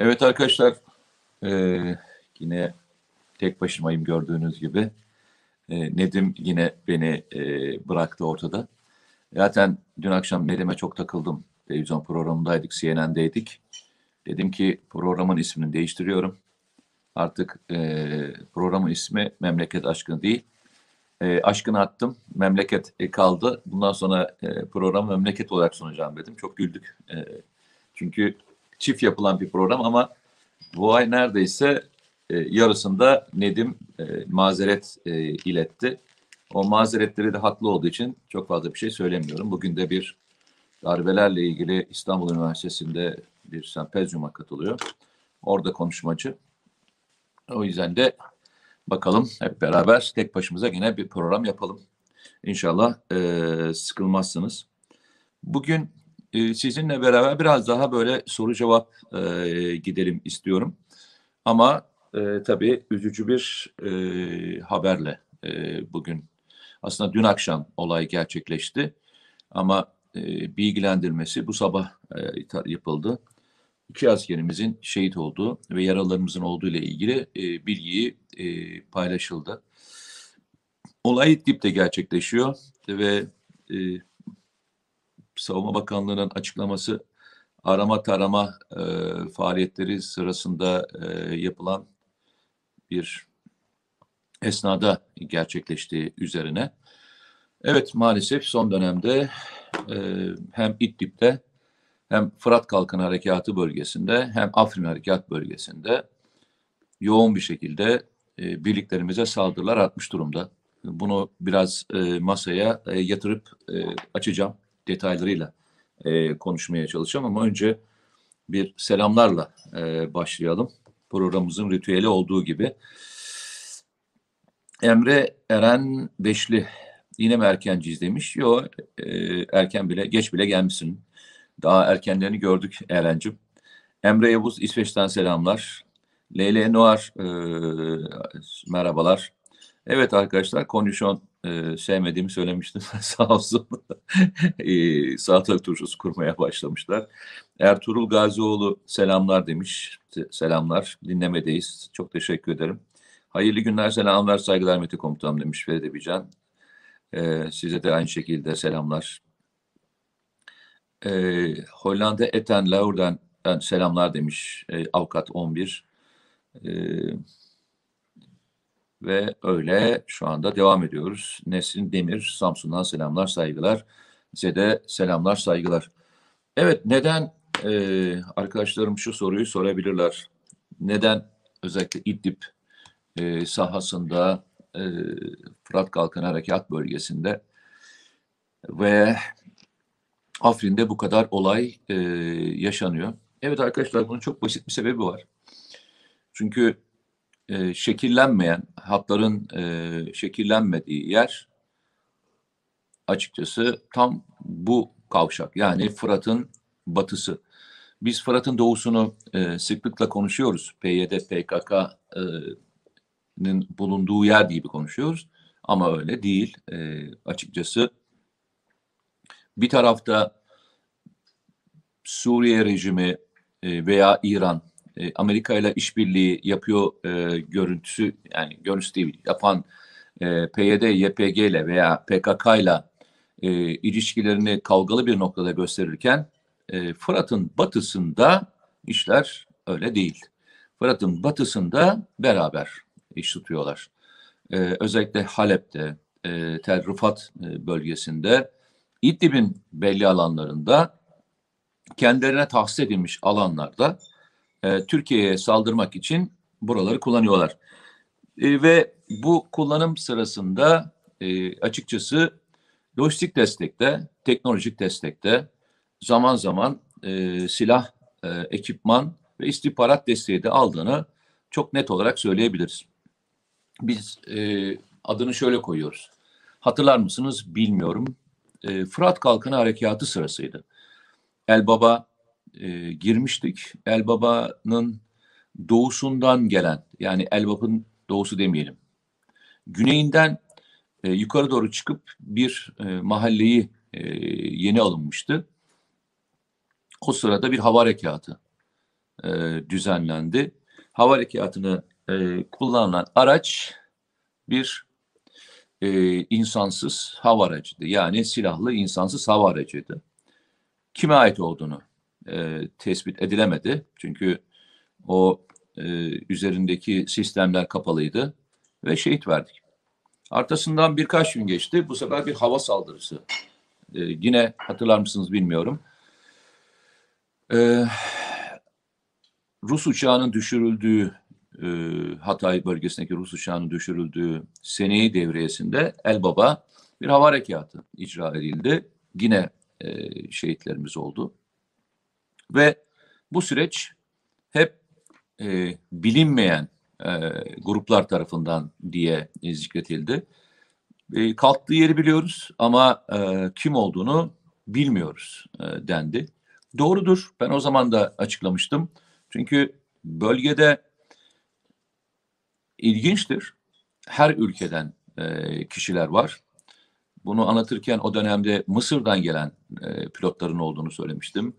Evet arkadaşlar, eee, yine tek başımayım gördüğünüz gibi. Eee, Nedim yine beni eee, bıraktı ortada. Zaten dün akşam Nedim'e çok takıldım. Televizyon programındaydık, CNN'deydik. Dedim ki programın ismini değiştiriyorum. Artık eee, programın ismi Memleket Aşkını değil. Eee aşkını attım, memleket e, kaldı. Bundan sonra eee programı memleket olarak sunacağım dedim. Çok güldük. Eee, çünkü çift yapılan bir program ama bu ay neredeyse e, yarısında Nedim e, mazeret e, iletti. O mazeretleri de haklı olduğu için çok fazla bir şey söylemiyorum. Bugün de bir darbelerle ilgili İstanbul Üniversitesi'nde bir sempozyuma katılıyor. Orada konuşmacı. O yüzden de bakalım hep beraber tek başımıza yine bir program yapalım. İnşallah e, sıkılmazsınız. Bugün e, sizinle beraber biraz daha böyle soru cevap e, gidelim istiyorum. Ama e, tabii üzücü bir e, haberle e, bugün aslında dün akşam olay gerçekleşti ama e, bilgilendirmesi bu sabah e, yapıldı. İki askerimizin şehit olduğu ve yaralarımızın olduğu ile ilgili e, bilgiyi e, paylaşıldı. Olay İdlib'de gerçekleşiyor ve e, Savunma Bakanlığı'nın açıklaması arama tarama e, faaliyetleri sırasında e, yapılan bir esnada gerçekleştiği üzerine. Evet maalesef son dönemde e, hem İdlib'de hem Fırat Kalkın Harekatı bölgesinde hem Afrin Harekat bölgesinde yoğun bir şekilde e, birliklerimize saldırılar atmış durumda. Bunu biraz e, masaya e, yatırıp e, açacağım detaylarıyla e, konuşmaya çalışacağım ama önce bir selamlarla e, başlayalım. Programımızın ritüeli olduğu gibi. Emre Eren Beşli yine mi erkenciyiz demiş. Yok erken bile geç bile gelmişsin. Daha erkenlerini gördük Eren'cim. Emre Yavuz İsveç'ten selamlar. Leyle Noir e, merhabalar. Evet arkadaşlar konuşon e, sevmediğimi söylemiştim. Sağ olsun. e, salatalık turşusu kurmaya başlamışlar. Ertuğrul Gazioğlu selamlar demiş. Se- Selamlar. Dinlemedeyiz. Çok teşekkür ederim. Hayırlı günler, selamlar, saygılar Mete Komutanım demiş Feride Bican. E, size de aynı şekilde selamlar. E, Hollanda Eten Laur'dan selamlar demiş e, Avukat 11. E, ve öyle şu anda devam ediyoruz. Nesrin Demir, Samsun'dan selamlar, saygılar. Size de selamlar, saygılar. Evet, neden e, arkadaşlarım şu soruyu sorabilirler. Neden özellikle İdlib e, sahasında, e, Fırat Kalkın Harekat bölgesinde ve Afrin'de bu kadar olay e, yaşanıyor? Evet arkadaşlar bunun çok basit bir sebebi var. Çünkü e, şekillenmeyen, hatların e, şekillenmediği yer açıkçası tam bu kavşak. Yani Fırat'ın batısı. Biz Fırat'ın doğusunu e, sıklıkla konuşuyoruz. PYD, PKK'nın bulunduğu yer gibi konuşuyoruz. Ama öyle değil. E, açıkçası bir tarafta Suriye rejimi e, veya İran e, Amerika ile işbirliği yapıyor e, görüntüsü yani görüntüsü değil yapan e, PYD, YPG ile veya PKK ile e, ilişkilerini kavgalı bir noktada gösterirken e, Fırat'ın batısında işler öyle değil. Fırat'ın batısında beraber iş tutuyorlar. E, özellikle Halep'te, e, Tel Rifat e, bölgesinde, İdlib'in belli alanlarında kendilerine tahsis edilmiş alanlarda e, Türkiye'ye saldırmak için buraları kullanıyorlar. E, ve bu kullanım sırasında e, açıkçası lojistik destekte, teknolojik destekte zaman zaman e, silah, e, ekipman ve istihbarat desteği de aldığını çok net olarak söyleyebiliriz. Biz e, adını şöyle koyuyoruz. Hatırlar mısınız bilmiyorum. E, Fırat Kalkanı Harekatı sırasıydı. Elbaba e, girmiştik. Elbaba'nın doğusundan gelen yani Elbap'ın doğusu demeyelim. Güneyinden e, yukarı doğru çıkıp bir e, mahalleyi e, yeni alınmıştı. O sırada bir hava harekatı e, düzenlendi. Hava harekatını e, kullanılan araç bir e, insansız hava aracıydı. Yani silahlı insansız hava aracıydı. Kime ait olduğunu e, tespit edilemedi. Çünkü o e, üzerindeki sistemler kapalıydı ve şehit verdik. Arkasından birkaç gün geçti. Bu sefer bir hava saldırısı. E, yine hatırlar mısınız bilmiyorum. E, Rus uçağının düşürüldüğü e, Hatay bölgesindeki Rus uçağının düşürüldüğü seneyi devriyesinde Elbaba bir hava harekatı icra edildi. Yine e, şehitlerimiz oldu. Ve bu süreç hep e, bilinmeyen e, gruplar tarafından diye zikretildi. E, kalktığı yeri biliyoruz ama e, kim olduğunu bilmiyoruz e, dendi. Doğrudur. Ben o zaman da açıklamıştım. Çünkü bölgede ilginçtir. Her ülkeden e, kişiler var. Bunu anlatırken o dönemde Mısır'dan gelen e, pilotların olduğunu söylemiştim.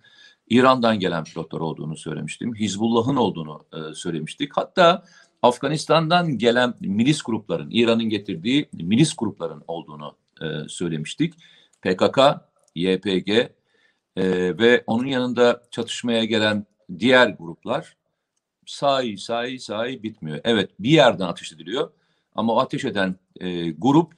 İran'dan gelen pilotlar olduğunu söylemiştim. Hizbullah'ın olduğunu e, söylemiştik. Hatta Afganistan'dan gelen milis grupların, İran'ın getirdiği milis grupların olduğunu e, söylemiştik. PKK, YPG e, ve onun yanında çatışmaya gelen diğer gruplar sahi sahi sahi bitmiyor. Evet bir yerden ateş ediliyor ama o ateş eden e, grup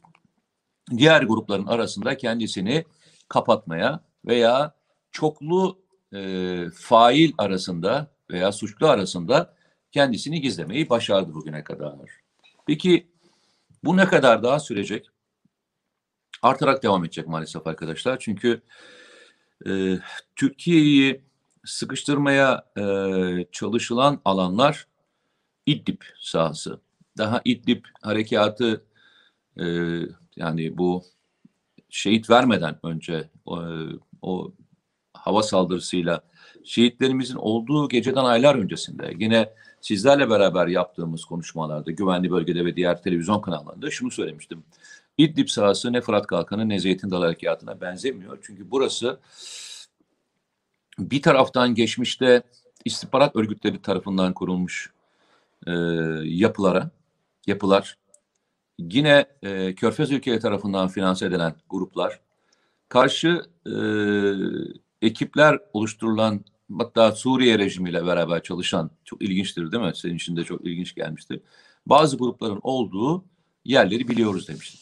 diğer grupların arasında kendisini kapatmaya veya çoklu e, fail arasında veya suçlu arasında kendisini gizlemeyi başardı bugüne kadar. Peki bu ne kadar daha sürecek? Artarak devam edecek maalesef arkadaşlar. Çünkü e, Türkiye'yi sıkıştırmaya e, çalışılan alanlar İdlib sahası. Daha İdlib harekatı e, yani bu şehit vermeden önce o, o hava saldırısıyla şehitlerimizin olduğu geceden aylar öncesinde yine sizlerle beraber yaptığımız konuşmalarda güvenli bölgede ve diğer televizyon kanallarında şunu söylemiştim. İdlib sahası ne Fırat Kalkanı ne Zeytin Dalı Harekatı'na benzemiyor. Çünkü burası bir taraftan geçmişte istihbarat örgütleri tarafından kurulmuş e, yapılara, yapılar, yine e, Körfez ülkeleri tarafından finanse edilen gruplar, karşı e, ekipler oluşturulan hatta Suriye rejimiyle beraber çalışan çok ilginçtir değil mi? Senin için de çok ilginç gelmiştir. Bazı grupların olduğu yerleri biliyoruz demiştim.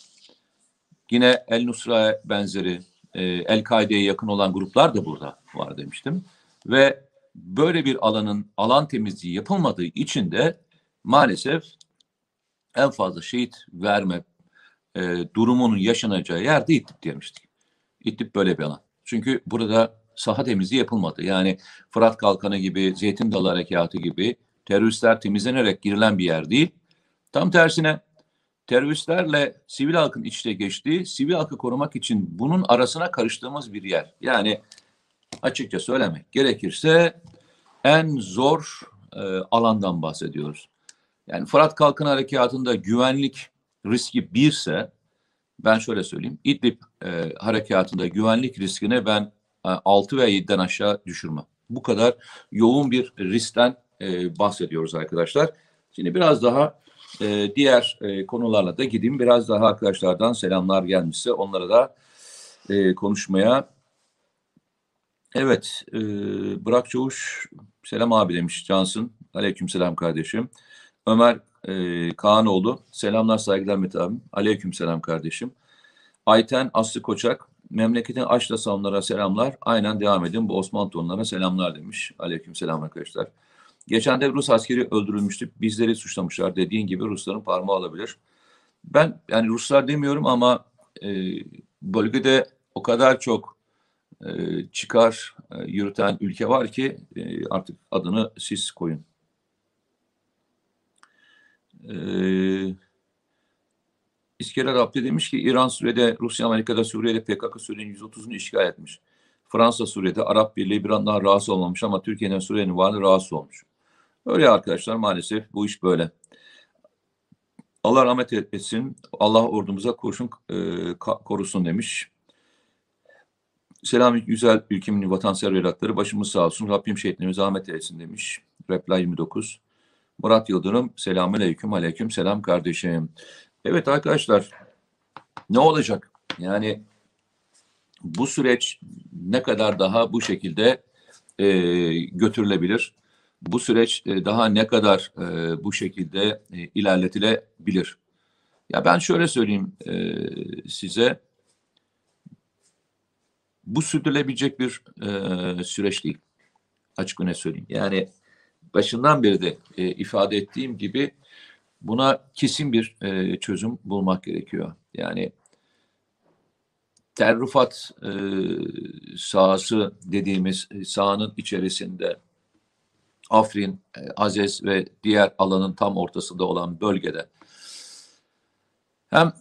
Yine El Nusra benzeri e, El-Kaide'ye yakın olan gruplar da burada var demiştim. Ve böyle bir alanın alan temizliği yapılmadığı için de maalesef en fazla şehit verme e, durumunun yaşanacağı yerde İdlib demiştik. İdlib böyle bir alan. Çünkü burada saha temizliği yapılmadı. Yani Fırat Kalkanı gibi, Zeytin Dalı Harekatı gibi teröristler temizlenerek girilen bir yer değil. Tam tersine teröristlerle sivil halkın iç içe geçtiği, sivil halkı korumak için bunun arasına karıştığımız bir yer. Yani açıkça söylemek gerekirse en zor e, alandan bahsediyoruz. Yani Fırat Kalkın Harekatı'nda güvenlik riski birse ben şöyle söyleyeyim. İdlib e, harekatında güvenlik riskine ben 6 veya 7'den aşağı düşürmem. Bu kadar yoğun bir riskten e, bahsediyoruz arkadaşlar. Şimdi biraz daha e, diğer e, konularla da gideyim. Biraz daha arkadaşlardan selamlar gelmişse onlara da e, konuşmaya. Evet, e, Burak Çavuş selam abi demiş Cansın. Aleyküm selam kardeşim. Ömer e, Kaanoğlu selamlar saygılar Mete abim. Aleyküm selam kardeşim. Ayten Aslı Koçak memleketin açla savunlara selamlar. Aynen devam edin. Bu Osmanlı tonlara selamlar demiş. Aleyküm selam arkadaşlar. Geçen de Rus askeri öldürülmüştü. Bizleri suçlamışlar. Dediğin gibi Rusların parmağı alabilir. Ben yani Ruslar demiyorum ama e, bölgede o kadar çok e, çıkar e, yürüten ülke var ki e, artık adını siz koyun. E, İskender Abdi demiş ki İran Suriye'de, Rusya Amerika'da Suriye'de PKK Suriye'nin 130'unu işgal etmiş. Fransa Suriye'de Arap Birliği bir an daha rahatsız olmamış ama Türkiye'nin Suriye'nin varlığı rahatsız olmuş. Öyle arkadaşlar maalesef bu iş böyle. Allah rahmet etsin. Allah ordumuza kurşun e, korusun demiş. Selam güzel ülkemin vatansever evlatları. Başımız sağ olsun. Rabbim şehitlerimize rahmet eylesin demiş. Reply 29. Murat Yıldırım, selamünaleyküm, aleyküm selam kardeşim. Evet arkadaşlar, ne olacak? Yani bu süreç ne kadar daha bu şekilde e, götürülebilir? Bu süreç e, daha ne kadar e, bu şekilde e, ilerletilebilir? Ya ben şöyle söyleyeyim e, size, bu sürdürülebilecek bir e, süreç değil. Açık ne söyleyeyim. Yani başından beri de e, ifade ettiğim gibi buna kesin bir e, çözüm bulmak gerekiyor. Yani Terrifat e, sahası dediğimiz sahanın içerisinde Afrin, e, Azez ve diğer alanın tam ortasında olan bölgede hem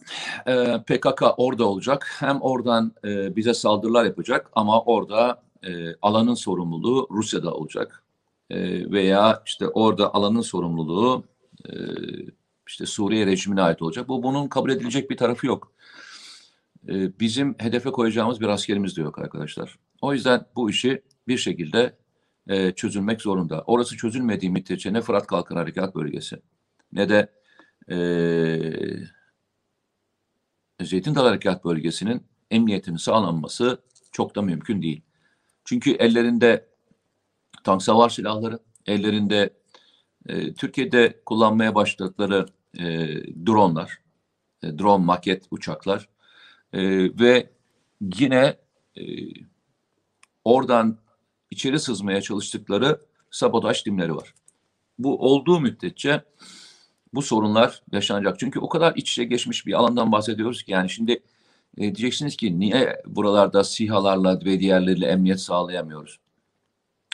e, PKK orada olacak hem oradan e, bize saldırılar yapacak ama orada e, alanın sorumluluğu Rusya'da olacak. E, veya işte orada alanın sorumluluğu e, işte Suriye rejimine ait olacak. Bu bunun kabul edilecek bir tarafı yok. E, bizim hedefe koyacağımız bir askerimiz de yok arkadaşlar. O yüzden bu işi bir şekilde e, çözülmek zorunda. Orası çözülmediği müddetçe ne Fırat Kalkın Harekat Bölgesi ne de e, Zeytin Dalı Harekat Bölgesi'nin emniyetinin sağlanması çok da mümkün değil. Çünkü ellerinde tank savar silahları, ellerinde e, Türkiye'de kullanmaya başladıkları e, dronlar, e, drone maket uçaklar e, ve yine e, oradan içeri sızmaya çalıştıkları sabotaj timleri var. Bu olduğu müddetçe bu sorunlar yaşanacak. Çünkü o kadar iç içe geçmiş bir alandan bahsediyoruz ki yani şimdi e, diyeceksiniz ki niye buralarda SİHA'larla ve diğerleriyle emniyet sağlayamıyoruz?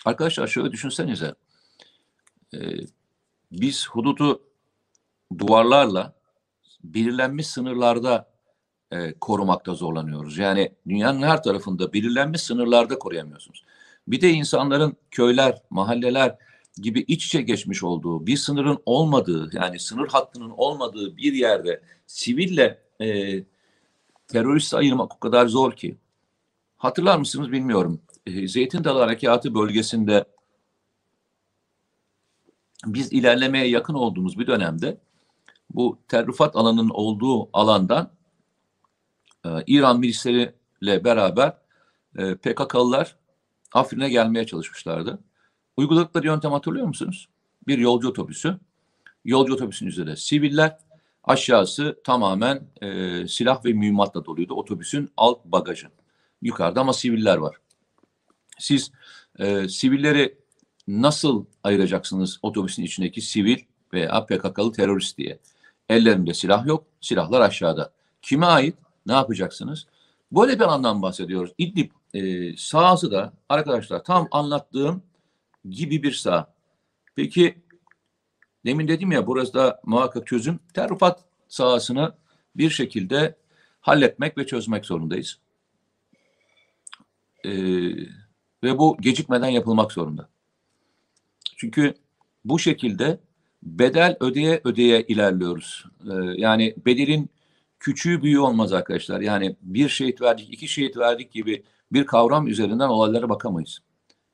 Arkadaşlar şöyle düşünsenize. E, biz hududu duvarlarla belirlenmiş sınırlarda e, korumakta zorlanıyoruz. Yani dünyanın her tarafında belirlenmiş sınırlarda koruyamıyorsunuz. Bir de insanların köyler, mahalleler gibi iç içe geçmiş olduğu, bir sınırın olmadığı, yani sınır hattının olmadığı bir yerde siville e, teröristi ayırmak o kadar zor ki. Hatırlar mısınız bilmiyorum. E, Zeytin Dalı Harekatı bölgesinde biz ilerlemeye yakın olduğumuz bir dönemde bu terrifat alanının olduğu alandan e, İran milisleriyle beraber e, PKK'lılar Afrin'e gelmeye çalışmışlardı. Uyguladıkları yöntem hatırlıyor musunuz? Bir yolcu otobüsü. Yolcu otobüsünün üzerinde siviller, aşağısı tamamen e, silah ve mühimmatla doluydu. Otobüsün alt bagajı. Yukarıda ama siviller var. Siz e, sivilleri nasıl ayıracaksınız otobüsün içindeki sivil veya PKK'lı terörist diye? Ellerinde silah yok, silahlar aşağıda. Kime ait? Ne yapacaksınız? Böyle bir anlam bahsediyoruz. İdlib e, sahası da arkadaşlar tam anlattığım gibi bir saha. Peki demin dedim ya burası da muhakkak çözüm. Terufat sahasını bir şekilde halletmek ve çözmek zorundayız. Ee, ve bu gecikmeden yapılmak zorunda. Çünkü bu şekilde bedel ödeye ödeye ilerliyoruz. Ee, yani bedelin küçüğü büyüğü olmaz arkadaşlar. Yani bir şehit verdik, iki şehit verdik gibi bir kavram üzerinden olaylara bakamayız.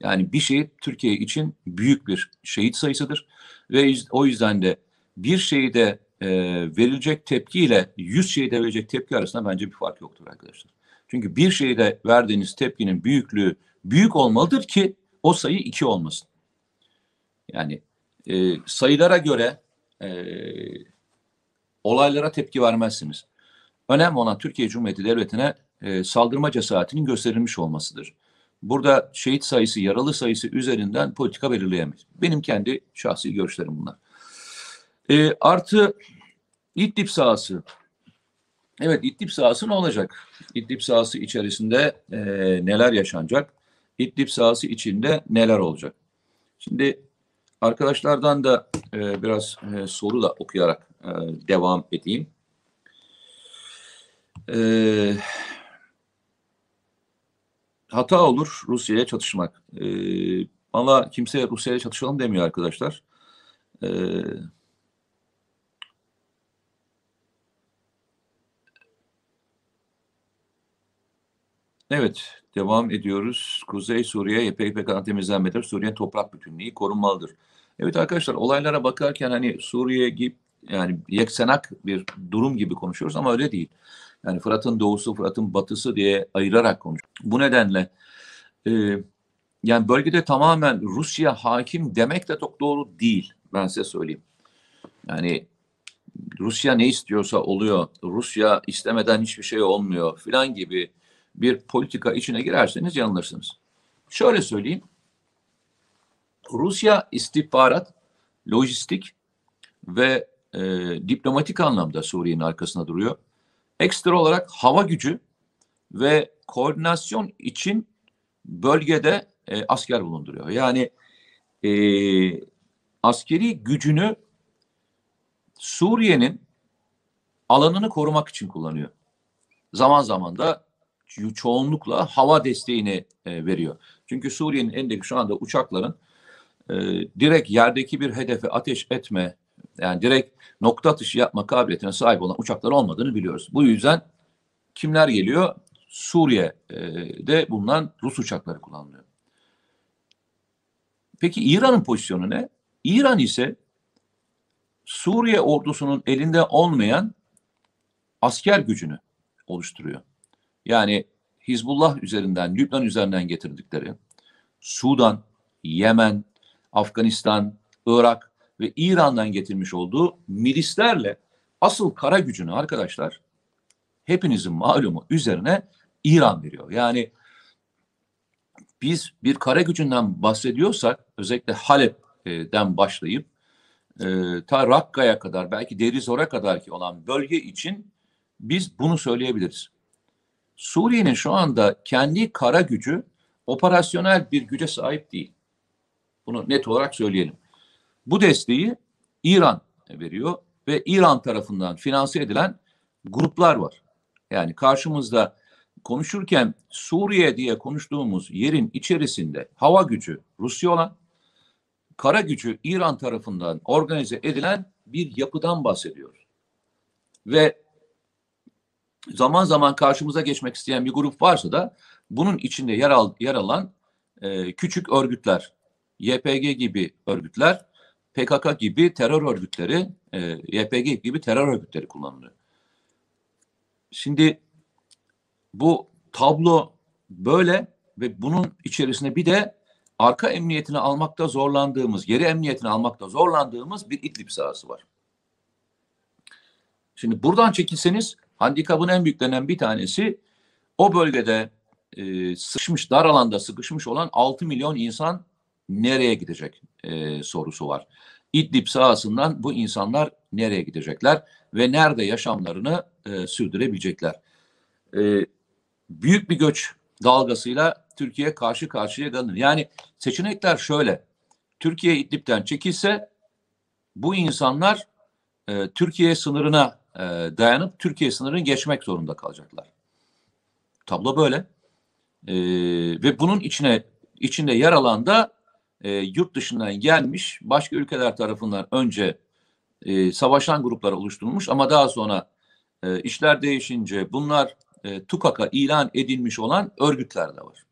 Yani bir şehit Türkiye için büyük bir şehit sayısıdır. Ve o yüzden de bir şehide e, verilecek tepkiyle 100 şehide verilecek tepki arasında bence bir fark yoktur arkadaşlar. Çünkü bir şehide verdiğiniz tepkinin büyüklüğü büyük olmalıdır ki o sayı iki olmasın. Yani e, sayılara göre e, olaylara tepki vermezsiniz. Önemli olan Türkiye Cumhuriyeti Devleti'ne e, saldırma cesaretinin gösterilmiş olmasıdır. Burada şehit sayısı, yaralı sayısı üzerinden politika belirleyemeyiz. Benim kendi şahsi görüşlerim bunlar. E, artı İdlib sahası. Evet İdlib sahası ne olacak? İdlib sahası içerisinde e, neler yaşanacak? İdlib sahası içinde neler olacak? Şimdi arkadaşlardan da e, biraz e, soru da okuyarak e, devam edeyim. Eee hata olur Rusya'ya çatışmak. E, ama kimse Rusya'ya çatışalım demiyor arkadaşlar. E, evet, devam ediyoruz. Kuzey Suriye YPG temizlenmedir. Suriye toprak bütünlüğü korunmalıdır. Evet arkadaşlar olaylara bakarken hani Suriye gibi yani yeksenak bir durum gibi konuşuyoruz ama öyle değil. Yani Fırat'ın doğusu, Fırat'ın batısı diye ayırarak konuşuyoruz. Bu nedenle e, yani bölgede tamamen Rusya hakim demek de çok doğru değil. Ben size söyleyeyim. Yani Rusya ne istiyorsa oluyor. Rusya istemeden hiçbir şey olmuyor filan gibi bir politika içine girerseniz yanılırsınız. Şöyle söyleyeyim. Rusya istihbarat, lojistik ve e, diplomatik anlamda Suriye'nin arkasında duruyor. Ekstra olarak hava gücü ve koordinasyon için bölgede e, asker bulunduruyor. Yani e, askeri gücünü Suriye'nin alanını korumak için kullanıyor. Zaman zaman da çoğunlukla hava desteğini e, veriyor. Çünkü Suriye'nin elindeki şu anda uçakların e, direkt yerdeki bir hedefe ateş etme yani direkt nokta atışı yapma kabiliyetine sahip olan uçaklar olmadığını biliyoruz. Bu yüzden kimler geliyor? Suriye'de bulunan Rus uçakları kullanılıyor. Peki İran'ın pozisyonu ne? İran ise Suriye ordusunun elinde olmayan asker gücünü oluşturuyor. Yani Hizbullah üzerinden, Lübnan üzerinden getirdikleri Sudan, Yemen, Afganistan, Irak ve İran'dan getirmiş olduğu milislerle asıl kara gücünü arkadaşlar hepinizin malumu üzerine İran veriyor. Yani biz bir kara gücünden bahsediyorsak özellikle Halep'ten başlayıp e, ta Rakka'ya kadar belki Derizor'a kadar ki olan bölge için biz bunu söyleyebiliriz. Suriye'nin şu anda kendi kara gücü operasyonel bir güce sahip değil. Bunu net olarak söyleyelim. Bu desteği İran veriyor ve İran tarafından finanse edilen gruplar var. Yani karşımızda konuşurken Suriye diye konuştuğumuz yerin içerisinde hava gücü Rusya olan, kara gücü İran tarafından organize edilen bir yapıdan bahsediyor. Ve zaman zaman karşımıza geçmek isteyen bir grup varsa da bunun içinde yer, al, yer alan e, küçük örgütler, YPG gibi örgütler, PKK gibi terör örgütleri, e, YPG gibi terör örgütleri kullanılıyor. Şimdi bu tablo böyle ve bunun içerisinde bir de arka emniyetini almakta zorlandığımız, geri emniyetini almakta zorlandığımız bir İdlib sahası var. Şimdi buradan çekilseniz handikapın en büyüklerinden bir tanesi o bölgede e, sıkışmış, dar alanda sıkışmış olan 6 milyon insan nereye gidecek e, sorusu var. İdlib sahasından bu insanlar nereye gidecekler ve nerede yaşamlarını e, sürdürebilecekler? E, büyük bir göç dalgasıyla Türkiye karşı karşıya kalır. Yani seçenekler şöyle. Türkiye İdlib'den çekilse bu insanlar e, Türkiye sınırına e, dayanıp Türkiye sınırını geçmek zorunda kalacaklar. Tablo böyle. E, ve bunun içine içinde yer alan da e, yurt dışından gelmiş başka ülkeler tarafından önce e, savaşan gruplar oluşturulmuş ama daha sonra e, işler değişince bunlar e, TUKAK'a ilan edilmiş olan örgütler de var.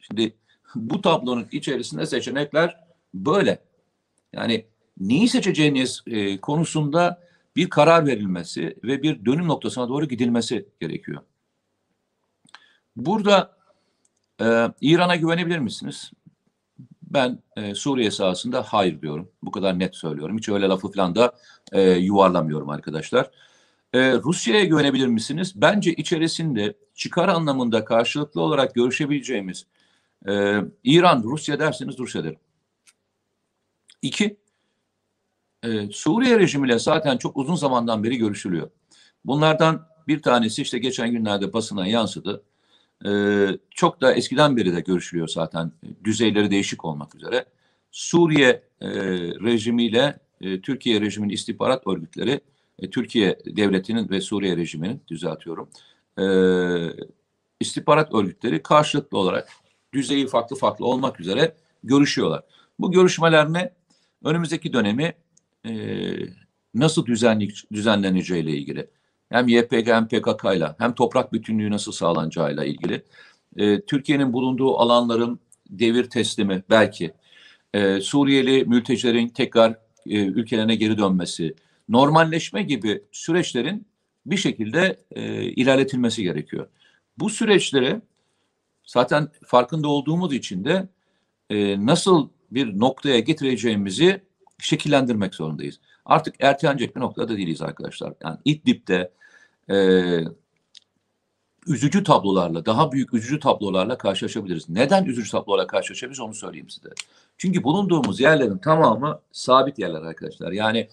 Şimdi bu tablonun içerisinde seçenekler böyle. Yani neyi seçeceğiniz e, konusunda bir karar verilmesi ve bir dönüm noktasına doğru gidilmesi gerekiyor. Burada e, İran'a güvenebilir misiniz? Ben e, Suriye sahasında hayır diyorum. Bu kadar net söylüyorum. Hiç öyle lafı falan da e, yuvarlamıyorum arkadaşlar. E, Rusya'ya güvenebilir misiniz? Bence içerisinde çıkar anlamında karşılıklı olarak görüşebileceğimiz e, İran, Rusya derseniz Rusya derim. İki, e, Suriye rejimiyle zaten çok uzun zamandan beri görüşülüyor. Bunlardan bir tanesi işte geçen günlerde basına yansıdı. E, çok da eskiden beri de görüşülüyor zaten düzeyleri değişik olmak üzere. Suriye e, rejimiyle e, Türkiye rejiminin istihbarat örgütleri e, Türkiye devletinin ve Suriye rejiminin düzeltiyorum. E, istihbarat örgütleri karşılıklı olarak düzeyi farklı farklı olmak üzere görüşüyorlar. Bu görüşmeler ne? Önümüzdeki dönemi e, nasıl düzenli, düzenleneceğiyle ilgili hem YPG hem PKK ile hem toprak bütünlüğü nasıl sağlanacağıyla ilgili e, Türkiye'nin bulunduğu alanların devir teslimi belki e, Suriyeli mültecilerin tekrar e, ülkelerine geri dönmesi, normalleşme gibi süreçlerin bir şekilde e, ilerletilmesi gerekiyor. Bu süreçlere zaten farkında olduğumuz için de e, nasıl bir noktaya getireceğimizi şekillendirmek zorundayız. Artık ertelenecek bir noktada değiliz arkadaşlar. Yani İdlib'de e, üzücü tablolarla, daha büyük üzücü tablolarla karşılaşabiliriz. Neden üzücü tablolarla karşılaşabiliriz onu söyleyeyim size. Çünkü bulunduğumuz yerlerin tamamı sabit yerler arkadaşlar. Yani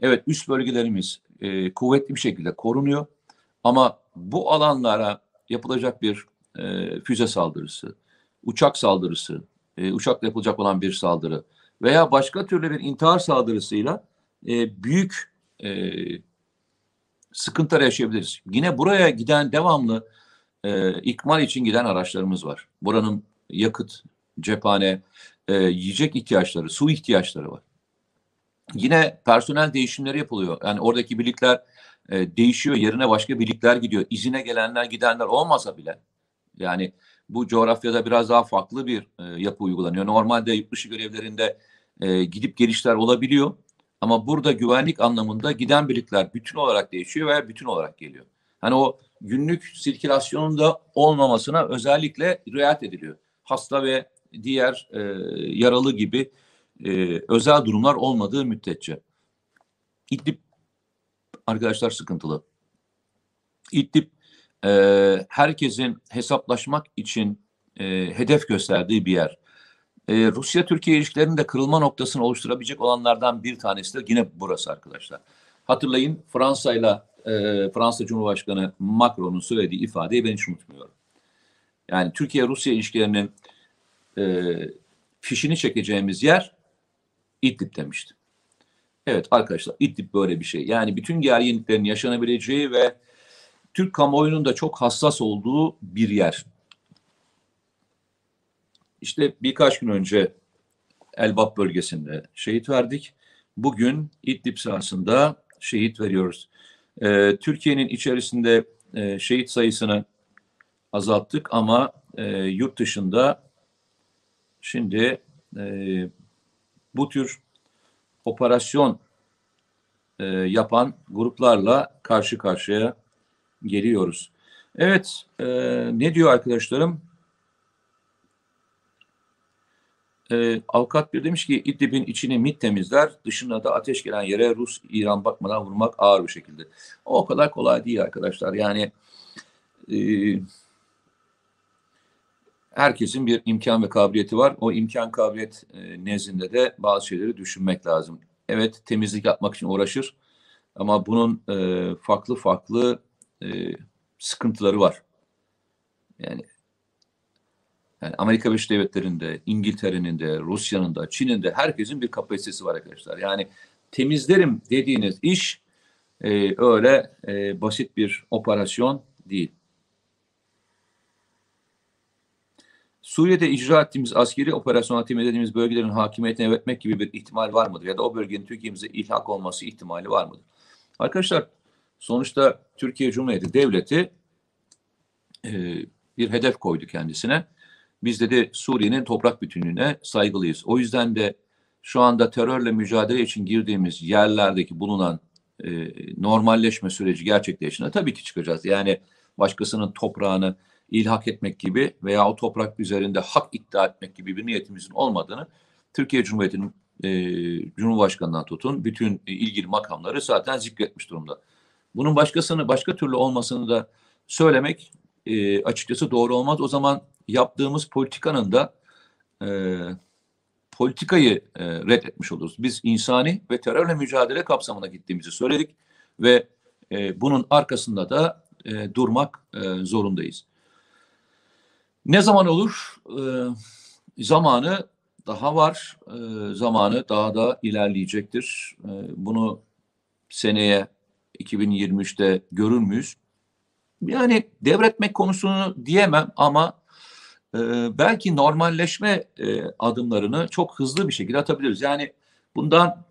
evet üst bölgelerimiz e, kuvvetli bir şekilde korunuyor. Ama bu alanlara yapılacak bir e, füze saldırısı, uçak saldırısı, e, uçakla yapılacak olan bir saldırı veya başka türlü bir intihar saldırısıyla e, büyük e, sıkıntılar yaşayabiliriz. Yine buraya giden devamlı e, ikmal için giden araçlarımız var. Buranın yakıt, cephane, e, yiyecek ihtiyaçları, su ihtiyaçları var. Yine personel değişimleri yapılıyor. Yani oradaki birlikler e, değişiyor, yerine başka birlikler gidiyor. İzine gelenler, gidenler olmasa bile. Yani bu coğrafyada biraz daha farklı bir e, yapı uygulanıyor. Normalde yurt dışı görevlerinde e, gidip gelişler olabiliyor. Ama burada güvenlik anlamında giden birlikler bütün olarak değişiyor veya bütün olarak geliyor. Hani o günlük sirkülasyonun da olmamasına özellikle riayet ediliyor. Hasta ve diğer e, yaralı gibi e, özel durumlar olmadığı müddetçe. İdlib arkadaşlar sıkıntılı. İdlib e, herkesin hesaplaşmak için e, hedef gösterdiği bir yer. E, Rusya-Türkiye ilişkilerinin de kırılma noktasını oluşturabilecek olanlardan bir tanesi de yine burası arkadaşlar. Hatırlayın Fransa ile Fransa Cumhurbaşkanı Macron'un söylediği ifadeyi ben hiç unutmuyorum. Yani Türkiye-Rusya ilişkilerinin e, fişini çekeceğimiz yer İdlib demişti. Evet arkadaşlar İdlib böyle bir şey. Yani bütün gerginliklerin yaşanabileceği ve Türk kamuoyunun da çok hassas olduğu bir yer. İşte birkaç gün önce Elbap bölgesinde şehit verdik. Bugün İdlib sahasında şehit veriyoruz. Ee, Türkiye'nin içerisinde e, şehit sayısını azalttık ama e, yurt dışında şimdi e, bu tür operasyon e, yapan gruplarla karşı karşıya geliyoruz. Evet, e, ne diyor arkadaşlarım? E, avukat bir demiş ki İdlib'in içini MİT temizler, dışına da ateş gelen yere Rus, İran bakmadan vurmak ağır bir şekilde. O kadar kolay değil arkadaşlar. Yani e, herkesin bir imkan ve kabiliyeti var. O imkan kabiliyet e, nezdinde de bazı şeyleri düşünmek lazım. Evet temizlik yapmak için uğraşır ama bunun e, farklı farklı e, sıkıntıları var. Yani yani Amerika Birleşik Devletleri'nde, İngiltere'nin de, Rusya'nın da, Çin'in de herkesin bir kapasitesi var arkadaşlar. Yani temizlerim dediğiniz iş e, öyle e, basit bir operasyon değil. Suriye'de icra ettiğimiz askeri operasyon hatim dediğimiz bölgelerin hakimiyetine etmek gibi bir ihtimal var mıdır? Ya da o bölgenin Türkiye'mize ilhak olması ihtimali var mıdır? Arkadaşlar sonuçta Türkiye Cumhuriyeti Devleti e, bir hedef koydu kendisine. Biz dedi Suriye'nin toprak bütünlüğüne saygılıyız. O yüzden de şu anda terörle mücadele için girdiğimiz yerlerdeki bulunan e, normalleşme süreci gerçekleştiğinde tabii ki çıkacağız. Yani başkasının toprağını ilhak etmek gibi veya o toprak üzerinde hak iddia etmek gibi bir niyetimizin olmadığını Türkiye Cumhuriyeti'nin e, Cumhurbaşkanı'ndan tutun bütün ilgili makamları zaten zikretmiş durumda. Bunun başkasını başka türlü olmasını da söylemek e, açıkçası doğru olmaz. O zaman yaptığımız politikanın da e, politikayı e, reddetmiş oluruz. Biz insani ve terörle mücadele kapsamına gittiğimizi söyledik ve e, bunun arkasında da e, durmak e, zorundayız. Ne zaman olur? E, zamanı daha var. E, zamanı daha da ilerleyecektir. E, bunu seneye 2023'te görür müyüz? Yani devretmek konusunu diyemem ama e, belki normalleşme e, adımlarını çok hızlı bir şekilde atabiliriz. Yani bundan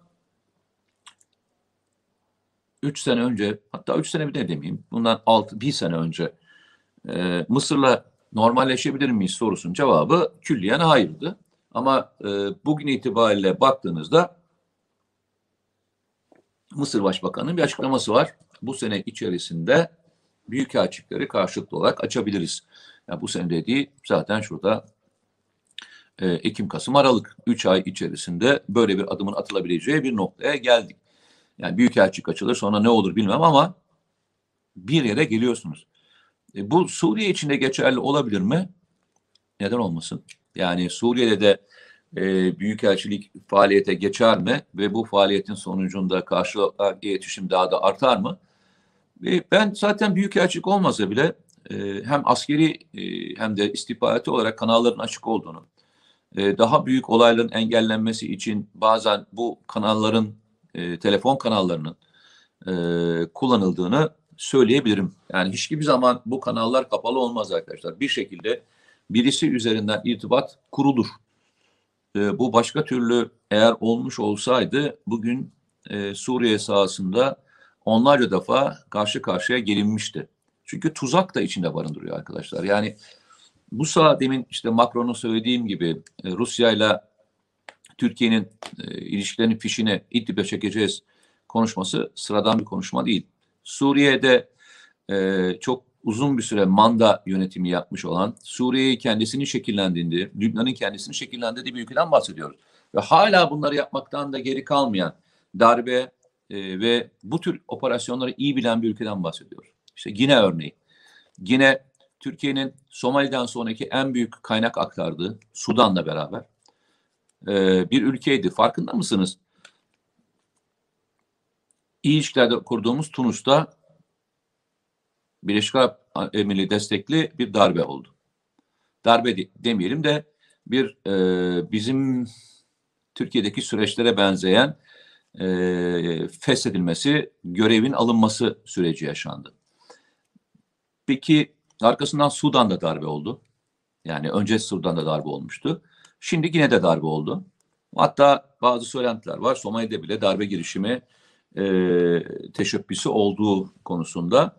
3 sene önce hatta 3 sene bir de demeyeyim bundan 6 bir sene önce e, Mısır'la normalleşebilir miyiz sorusunun cevabı külliyen hayırdı. Ama e, bugün itibariyle baktığınızda Mısır Başbakanı'nın bir açıklaması var. Bu sene içerisinde büyükelçilikleri karşılıklı olarak açabiliriz. Yani bu sene dediği zaten şurada e, Ekim, Kasım, Aralık 3 ay içerisinde böyle bir adımın atılabileceği bir noktaya geldik. Yani büyükelçilik açılır sonra ne olur bilmem ama bir yere geliyorsunuz. E, bu Suriye için de geçerli olabilir mi? Neden olmasın? Yani Suriye'de de e, büyükelçilik faaliyete geçer mi ve bu faaliyetin sonucunda karşılıklı iletişim daha da artar mı? E, ben zaten büyükelçilik olmasa bile e, hem askeri e, hem de istihbarati olarak kanalların açık olduğunu, e, daha büyük olayların engellenmesi için bazen bu kanalların, e, telefon kanallarının kullanıldığını söyleyebilirim. Yani hiçbir zaman bu kanallar kapalı olmaz arkadaşlar. Bir şekilde birisi üzerinden irtibat kurulur. Bu başka türlü eğer olmuş olsaydı bugün e, Suriye sahasında onlarca defa karşı karşıya gelinmişti. Çünkü tuzak da içinde barındırıyor arkadaşlar. Yani bu saha demin işte Macron'un söylediğim gibi e, Rusya ile Türkiye'nin e, ilişkilerinin fişini İdlib'e çekeceğiz konuşması sıradan bir konuşma değil. Suriye'de e, çok uzun bir süre manda yönetimi yapmış olan, Suriye'yi kendisini şekillendirdiği, Lübnan'ın kendisini şekillendirdiği bir ülkeden bahsediyoruz. Ve hala bunları yapmaktan da geri kalmayan darbe e, ve bu tür operasyonları iyi bilen bir ülkeden bahsediyoruz. İşte Gine örneği. Gine Türkiye'nin Somali'den sonraki en büyük kaynak aktardığı Sudan'la beraber e, bir ülkeydi. Farkında mısınız? İyi ilişkilerde kurduğumuz Tunus'ta Birleşik Arap Emirliği destekli bir darbe oldu. Darbe demeyelim de bir e, bizim Türkiye'deki süreçlere benzeyen e, feshedilmesi, görevin alınması süreci yaşandı. Peki arkasından Sudan'da darbe oldu. Yani önce Sudan'da darbe olmuştu. Şimdi yine de darbe oldu. Hatta bazı söylentiler var. Somali'de bile darbe girişimi e, teşebbüsü olduğu konusunda.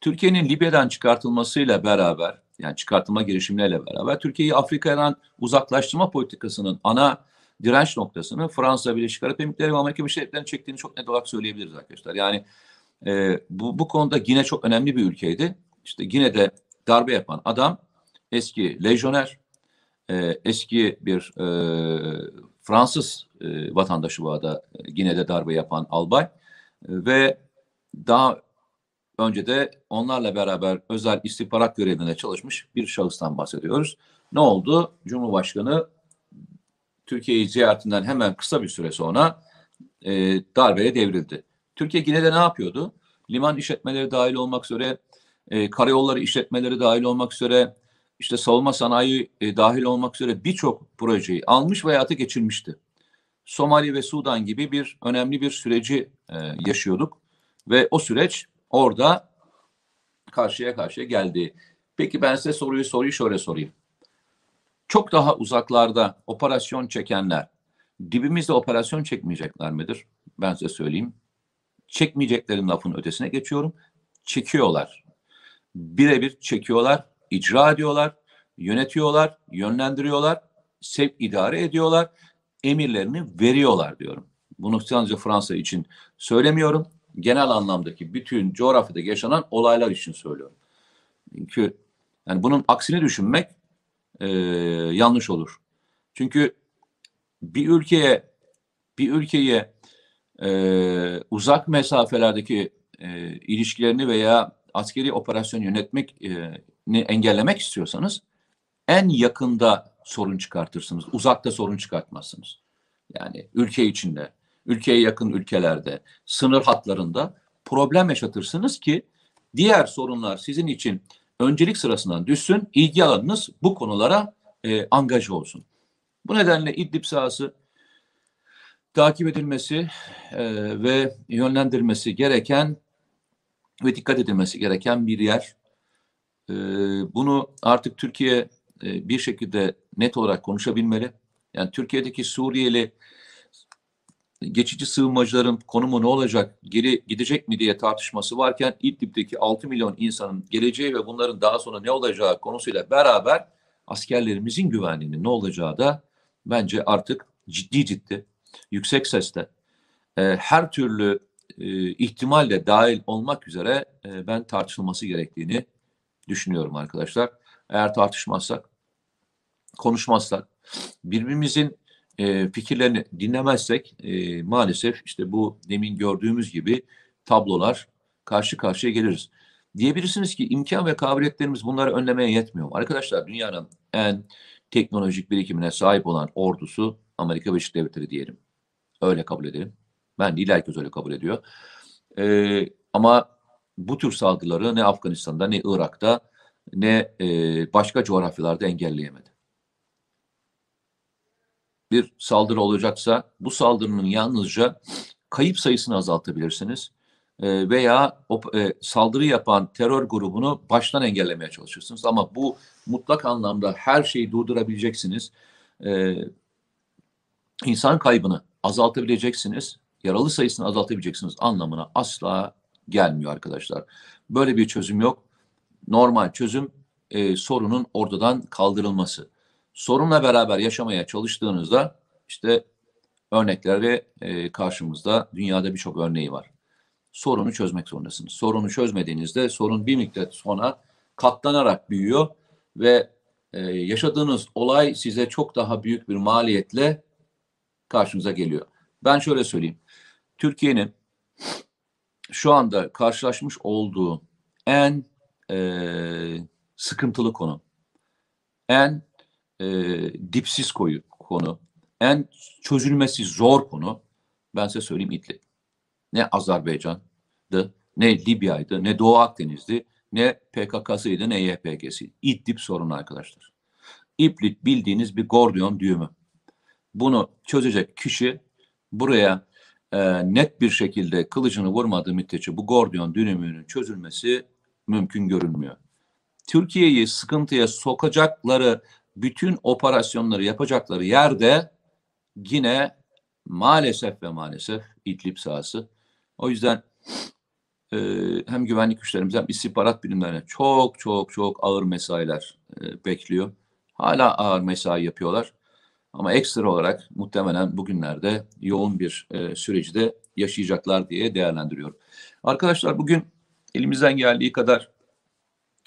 Türkiye'nin Libya'dan çıkartılmasıyla beraber, yani çıkartılma girişimleriyle beraber Türkiye'yi Afrika'dan uzaklaştırma politikasının ana direnç noktasını Fransa, Birleşik Arap Emirlikleri ve Amerika Birleşik Devletleri'nin çektiğini çok net olarak söyleyebiliriz arkadaşlar. Yani e, bu, bu konuda yine çok önemli bir ülkeydi. İşte yine de darbe yapan adam eski lejyoner, e, eski bir e, Fransız e, vatandaşı bu arada yine de darbe yapan albay e, ve daha önce de onlarla beraber özel istihbarat görevinde çalışmış bir şahıstan bahsediyoruz. Ne oldu? Cumhurbaşkanı Türkiye'yi ziyaretinden hemen kısa bir süre sonra e, darbeye devrildi. Türkiye yine de ne yapıyordu? Liman işletmeleri dahil olmak üzere, e, karayolları işletmeleri dahil olmak üzere, işte savunma sanayi e, dahil olmak üzere birçok projeyi almış ve hayata geçirmişti. Somali ve Sudan gibi bir önemli bir süreci e, yaşıyorduk ve o süreç orada karşıya karşıya geldi. Peki ben size soruyu soruyu şöyle sorayım. Çok daha uzaklarda operasyon çekenler dibimizde operasyon çekmeyecekler midir? Ben size söyleyeyim. Çekmeyeceklerin lafın ötesine geçiyorum. Çekiyorlar. Birebir çekiyorlar, icra ediyorlar, yönetiyorlar, yönlendiriyorlar, sevk idare ediyorlar, emirlerini veriyorlar diyorum. Bunu sadece Fransa için söylemiyorum. Genel anlamdaki bütün coğrafyada yaşanan olaylar için söylüyorum. Çünkü yani bunun aksini düşünmek e, yanlış olur. Çünkü bir ülkeye bir ülkeye e, uzak mesafelerdeki e, ilişkilerini veya askeri operasyon yönetmek e, engellemek istiyorsanız en yakında sorun çıkartırsınız. Uzakta sorun çıkartmazsınız. Yani ülke içinde, ülkeye yakın ülkelerde, sınır hatlarında problem yaşatırsınız ki diğer sorunlar sizin için öncelik sırasından düşsün, ilgi alanınız bu konulara e, angaja olsun. Bu nedenle İdlib sahası takip edilmesi e, ve yönlendirilmesi gereken ve dikkat edilmesi gereken bir yer. E, bunu artık Türkiye e, bir şekilde net olarak konuşabilmeli. Yani Türkiye'deki Suriyeli geçici sığınmacıların konumu ne olacak, geri gidecek mi diye tartışması varken İdlib'deki 6 milyon insanın geleceği ve bunların daha sonra ne olacağı konusuyla beraber askerlerimizin güvenliğinin ne olacağı da bence artık ciddi ciddi, yüksek sesle, e, her türlü e, dahil olmak üzere e, ben tartışılması gerektiğini düşünüyorum arkadaşlar. Eğer tartışmazsak, konuşmazsak, birbirimizin e, fikirlerini dinlemezsek e, maalesef işte bu demin gördüğümüz gibi tablolar karşı karşıya geliriz. Diyebilirsiniz ki imkan ve kabiliyetlerimiz bunları önlemeye yetmiyor. Arkadaşlar dünyanın en teknolojik birikimine sahip olan ordusu Amerika Birleşik Devletleri diyelim. Öyle kabul edelim. Ben değil herkes öyle kabul ediyor. Ee, ama bu tür saldırıları ne Afganistan'da ne Irak'ta ne e, başka coğrafyalarda engelleyemedi. Bir saldırı olacaksa bu saldırının yalnızca kayıp sayısını azaltabilirsiniz e, veya o e, saldırı yapan terör grubunu baştan engellemeye çalışırsınız. Ama bu mutlak anlamda her şeyi durdurabileceksiniz. E, insan kaybını azaltabileceksiniz, yaralı sayısını azaltabileceksiniz anlamına asla gelmiyor arkadaşlar. Böyle bir çözüm yok. Normal çözüm e, sorunun ortadan kaldırılması. Sorunla beraber yaşamaya çalıştığınızda işte örnekleri e, karşımızda dünyada birçok örneği var. Sorunu çözmek zorundasınız. Sorunu çözmediğinizde sorun bir müddet sonra katlanarak büyüyor ve e, yaşadığınız olay size çok daha büyük bir maliyetle karşınıza geliyor. Ben şöyle söyleyeyim. Türkiye'nin şu anda karşılaşmış olduğu en e, sıkıntılı konu, en e, dipsiz koyu konu, en çözülmesi zor konu ben size söyleyeyim İdlib. Ne Azerbaycan'dı, ne Libya'ydı, ne Doğu Akdeniz'di, ne PKK'sıydı, ne YPG'siydi. İdlib sorunu arkadaşlar. İdlib bildiğiniz bir Gordiyon düğümü. Bunu çözecek kişi buraya e, net bir şekilde kılıcını vurmadığı müddetçe bu Gordiyon düğümünün çözülmesi mümkün görünmüyor. Türkiye'yi sıkıntıya sokacakları bütün operasyonları yapacakları yerde yine maalesef ve maalesef İdlib sahası. O yüzden e, hem güvenlik güçlerimiz hem istihbarat bilimlerine çok çok çok ağır mesailer e, bekliyor. Hala ağır mesai yapıyorlar. Ama ekstra olarak muhtemelen bugünlerde yoğun bir e, süreci de yaşayacaklar diye değerlendiriyorum. Arkadaşlar bugün elimizden geldiği kadar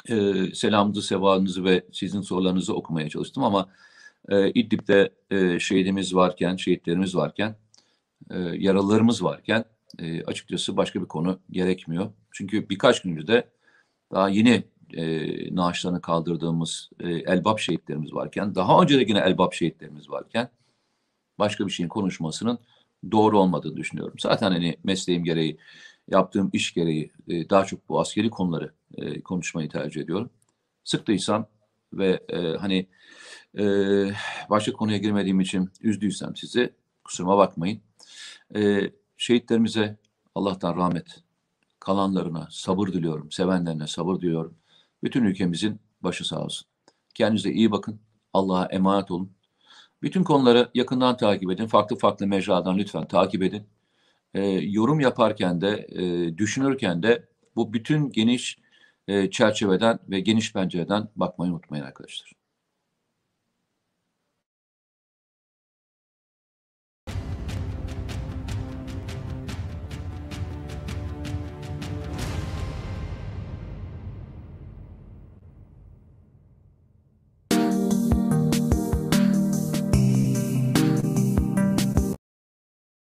e, selamınızı, sevanınızı ve sizin sorularınızı okumaya çalıştım ama e, İdlib'de e, şehidimiz varken, şehitlerimiz varken, e, yaralılarımız varken e, açıkçası başka bir konu gerekmiyor. Çünkü birkaç gün önce de daha yeni e, naaşlarını kaldırdığımız e, Elbap şehitlerimiz varken, daha önce de yine Elbap şehitlerimiz varken başka bir şeyin konuşmasının doğru olmadığını düşünüyorum. Zaten hani mesleğim gereği, yaptığım iş gereği e, daha çok bu askeri konuları e, konuşmayı tercih ediyorum. Sıktıysam ve e, hani e, başka konuya girmediğim için üzdüysem sizi kusuruma bakmayın. E, şehitlerimize Allah'tan rahmet, kalanlarına sabır diliyorum, sevenlerine sabır diliyorum. Bütün ülkemizin başı sağ olsun. Kendinize iyi bakın. Allah'a emanet olun. Bütün konuları yakından takip edin. Farklı farklı mecradan lütfen takip edin. E, yorum yaparken de, e, düşünürken de bu bütün geniş e, çerçeveden ve geniş pencereden bakmayı unutmayın arkadaşlar.